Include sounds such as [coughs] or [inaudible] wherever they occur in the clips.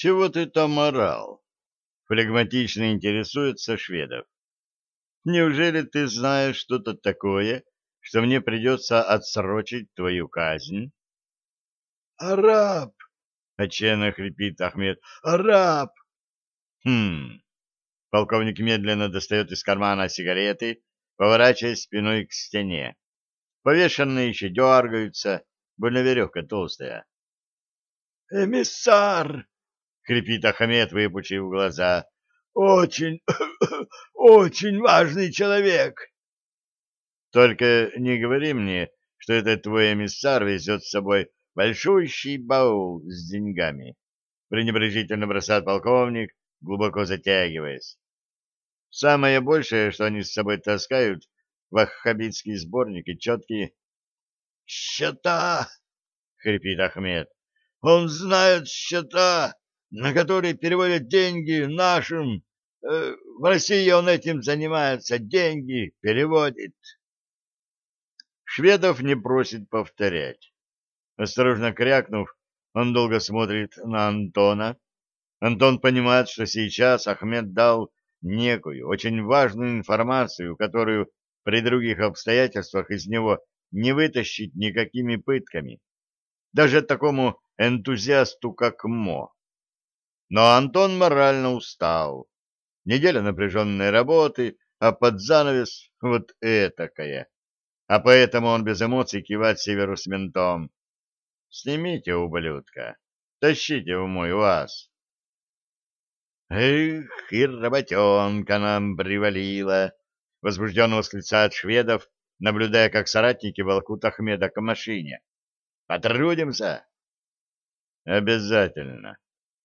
Чего ты там орал? Флегматично интересуется Шведов. Неужели ты знаешь что-то такое, что мне придется отсрочить твою казнь? Араб! Отчаянно хрипит Ахмед. Араб! Хм. Полковник медленно достает из кармана сигареты, поворачиваясь спиной к стене. Повешенные еще дергаются, больно веревка толстая. «Эмиссар!» — хрипит Ахмед, выпучив глаза. «Очень, [coughs] очень важный человек!» «Только не говори мне, что этот твой эмиссар везет с собой большущий баул с деньгами», — пренебрежительно бросает полковник, глубоко затягиваясь. «Самое большее, что они с собой таскают, ваххабитский сборник и четкие...» «Счета!» — хрипит Ахмед. Он знает счета, на которые переводят деньги нашим. Э, в России он этим занимается, деньги переводит. Шведов не просит повторять. Осторожно крякнув, он долго смотрит на Антона. Антон понимает, что сейчас Ахмед дал некую, очень важную информацию, которую при других обстоятельствах из него не вытащить никакими пытками. Даже такому энтузиасту, как Мо. Но Антон морально устал. Неделя напряженной работы, а под занавес вот этакая. А поэтому он без эмоций кивает северу с ментом. «Снимите, ублюдка, тащите в мой УАЗ». «Эх, и работенка нам привалила!» — возбужденно восклицает шведов, наблюдая, как соратники волкут Ахмеда к машине. «Потрудимся!» Обязательно.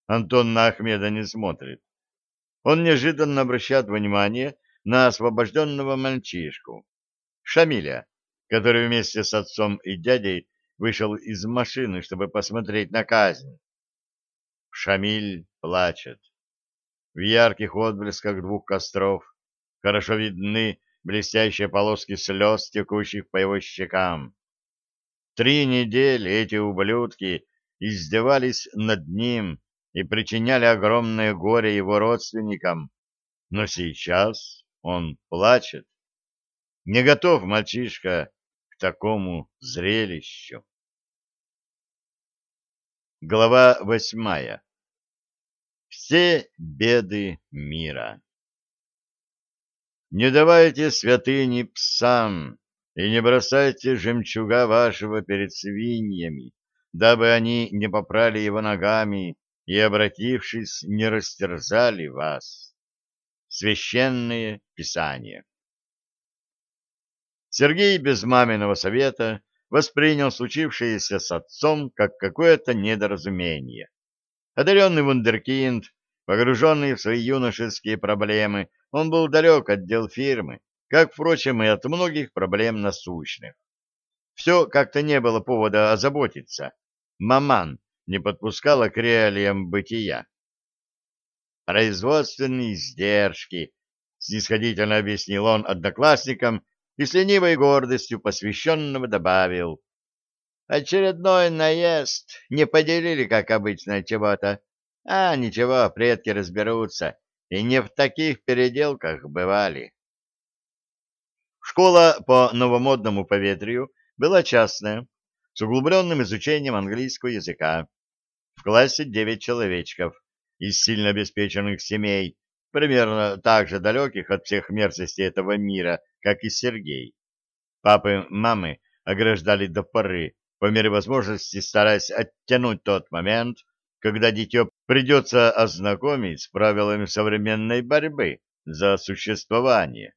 Антон на Ахмеда не смотрит. Он неожиданно обращает внимание на освобожденного мальчишку, Шамиля, который вместе с отцом и дядей вышел из машины, чтобы посмотреть на казнь. Шамиль плачет. В ярких отблесках двух костров хорошо видны блестящие полоски слез, текущих по его щекам. Три недели эти ублюдки издевались над ним и причиняли огромное горе его родственникам, но сейчас он плачет. Не готов мальчишка к такому зрелищу. Глава восьмая. Все беды мира. Не давайте святыни псам и не бросайте жемчуга вашего перед свиньями, дабы они не попрали его ногами и, обратившись, не растерзали вас. Священное Писание Сергей без маминого совета воспринял случившееся с отцом как какое-то недоразумение. Одаренный вундеркинд, погруженный в свои юношеские проблемы, он был далек от дел фирмы, как, впрочем, и от многих проблем насущных. Все как-то не было повода озаботиться, маман не подпускала к реалиям бытия. «Производственные издержки», — снисходительно объяснил он одноклассникам и с ленивой гордостью посвященного добавил. «Очередной наезд. Не поделили, как обычно, чего-то. А, ничего, предки разберутся. И не в таких переделках бывали». Школа по новомодному поветрию была частная, с углубленным изучением английского языка. Классе девять человечков из сильно обеспеченных семей, примерно так же далеких от всех мерзостей этого мира, как и Сергей. Папы, мамы ограждали до поры, по мере возможности стараясь оттянуть тот момент, когда дитё придется ознакомить с правилами современной борьбы за существование.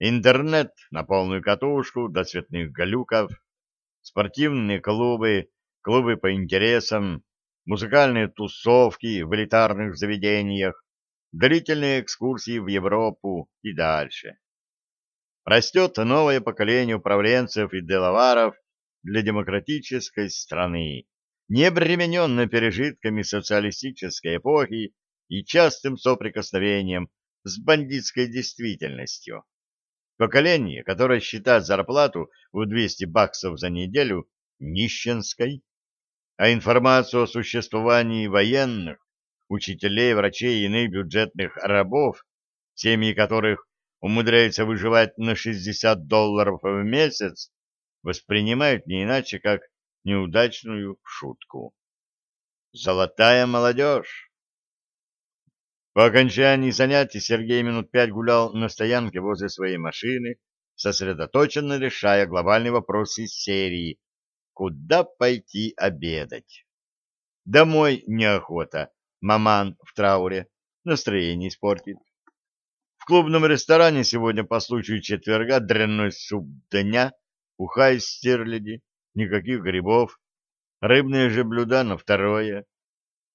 Интернет на полную катушку до цветных галюков — спортивные клубы, клубы по интересам, музыкальные тусовки в элитарных заведениях, длительные экскурсии в Европу и дальше. Растет новое поколение управленцев и деловаров для демократической страны, не обремененной пережитками социалистической эпохи и частым соприкосновением с бандитской действительностью. Поколение, которое считает зарплату в 200 баксов за неделю нищенской, а информацию о существовании военных учителей, врачей и иных бюджетных рабов, семьи которых умудряются выживать на 60 долларов в месяц, воспринимают не иначе, как неудачную шутку. Золотая молодежь! По окончании занятий Сергей минут пять гулял на стоянке возле своей машины, сосредоточенно решая глобальный вопрос из серии «Куда пойти обедать?». Домой неохота, маман в трауре, настроение испортит. В клубном ресторане сегодня по случаю четверга дрянной суп дня, уха из стерляди, никаких грибов, рыбные же блюда на второе.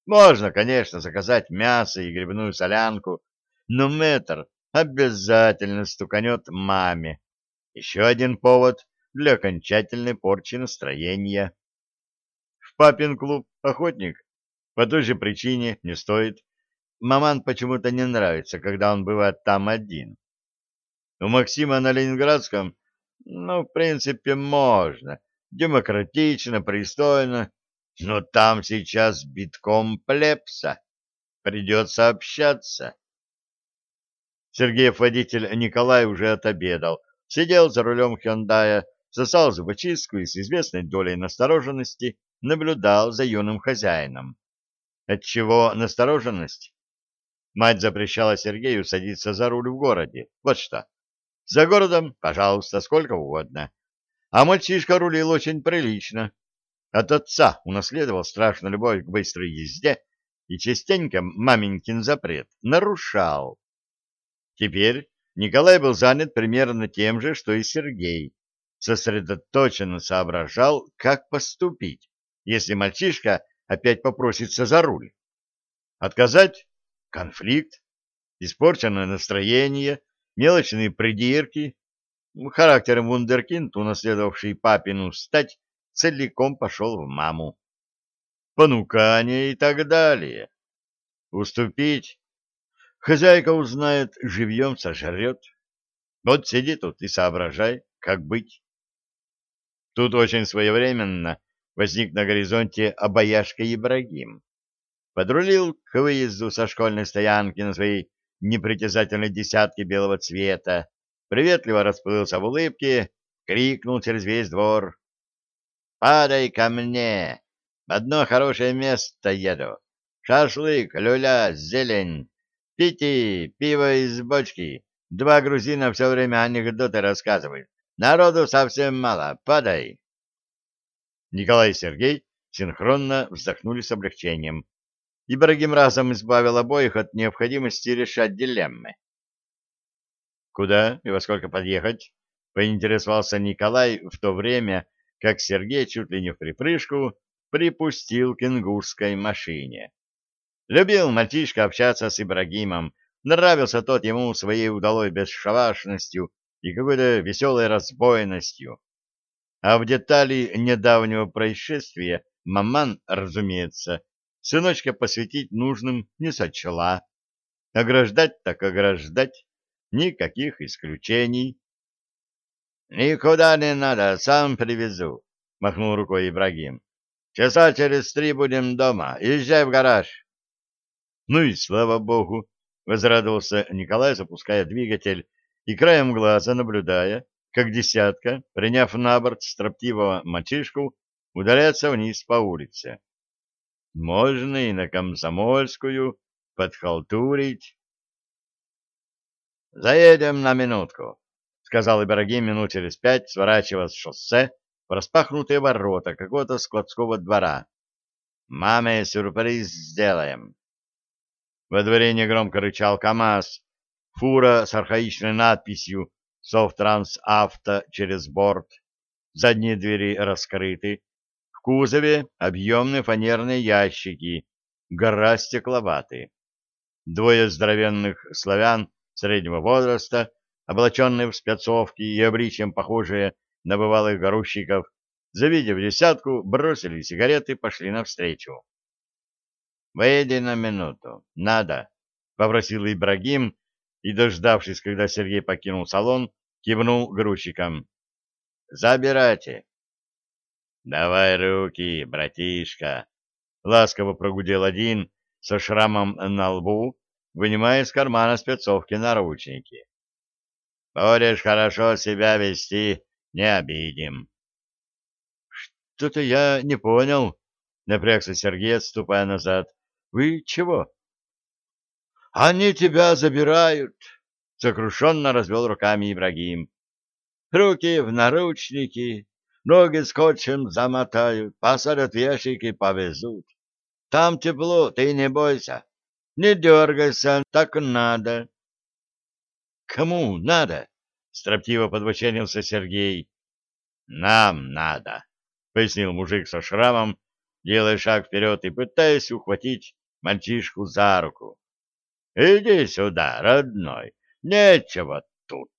Можно, конечно, заказать мясо и грибную солянку, но мэтр обязательно стуканет маме. Еще один повод для окончательной порчи настроения. В папин клуб «Охотник» по той же причине не стоит. Маман почему-то не нравится, когда он бывает там один. У Максима на Ленинградском, ну, в принципе, можно. Демократично, пристойно, но там сейчас битком плепса. Придется общаться. Сергеев водитель Николай уже отобедал. Сидел за рулем Хендая, сосал зубочистку и с известной долей настороженности наблюдал за юным хозяином. Отчего настороженность? Мать запрещала Сергею садиться за руль в городе. Вот что. За городом, пожалуйста, сколько угодно. А мальчишка рулил очень прилично. От отца унаследовал страшную любовь к быстрой езде и частенько маменькин запрет нарушал. Теперь Николай был занят примерно тем же, что и Сергей. Сосредоточенно соображал, как поступить, если мальчишка опять попросится за руль. Отказать? Конфликт, испорченное настроение, мелочные придирки. Характером вундеркинд, унаследовавший папину стать, целиком пошел в маму. Понукание и так далее. Уступить? Хозяйка узнает, живьем сожрет. Вот сиди тут и соображай, как быть. Тут очень своевременно возник на горизонте обаяшка Ибрагим. Подрулил к выезду со школьной стоянки на своей непритязательной десятке белого цвета, приветливо расплылся в улыбке, крикнул через весь двор. Падай ко мне. Одно хорошее место еду. Шашлык, люля, зелень. Пейте пиво из бочки. Два грузина все время анекдоты рассказывают. Народу совсем мало. Падай. Николай и Сергей синхронно вздохнули с облегчением. Ибрагим разом избавил обоих от необходимости решать дилеммы. «Куда и во сколько подъехать?» — поинтересовался Николай в то время, как Сергей чуть ли не в припрыжку припустил к ингушской машине. Любил мальчишка общаться с Ибрагимом, нравился тот ему своей удалой бесшабашностью и какой-то веселой разбойностью. А в детали недавнего происшествия маман, разумеется, сыночка посвятить нужным не сочла. Ограждать так ограждать, никаких исключений. Никуда не надо, сам привезу, махнул рукой Ибрагим. Часа через три будем дома. Езжай в гараж. Ну и слава богу, возрадовался Николай, запуская двигатель и краем глаза наблюдая, как десятка, приняв на борт строптивого мальчишку, удаляется вниз по улице. Можно и на Комсомольскую подхалтурить. Заедем на минутку сказал Ибрагим минут через пять, сворачивая с шоссе в распахнутые ворота какого-то складского двора. «Маме сюрприз сделаем». Во дворе негромко рычал КамАЗ, фура с архаичной надписью «Софтранс Авто» через борт, задние двери раскрыты, в кузове объемные фанерные ящики, гора стекловаты. Двое здоровенных славян среднего возраста облаченные в спецовки и обличием похожие на бывалых горущиков, завидев десятку, бросили сигареты и пошли навстречу. — Выйди на минуту. Надо, — попросил Ибрагим, и, дождавшись, когда Сергей покинул салон, кивнул грузчикам. — Забирайте. — Давай руки, братишка, — ласково прогудел один, со шрамом на лбу, вынимая из кармана спецовки наручники. «Будешь хорошо себя вести, не обидим». «Что-то я не понял», — напрягся Сергей, отступая назад. «Вы чего?» «Они тебя забирают», — сокрушенно развел руками Ибрагим. «Руки в наручники, ноги скотчем замотают, посадят в ящики повезут. Там тепло, ты не бойся. Не дергайся, так надо. — Кому надо? — строптиво подбоченился Сергей. — Нам надо, — пояснил мужик со шрамом, делая шаг вперед и пытаясь ухватить мальчишку за руку. — Иди сюда, родной, нечего тут.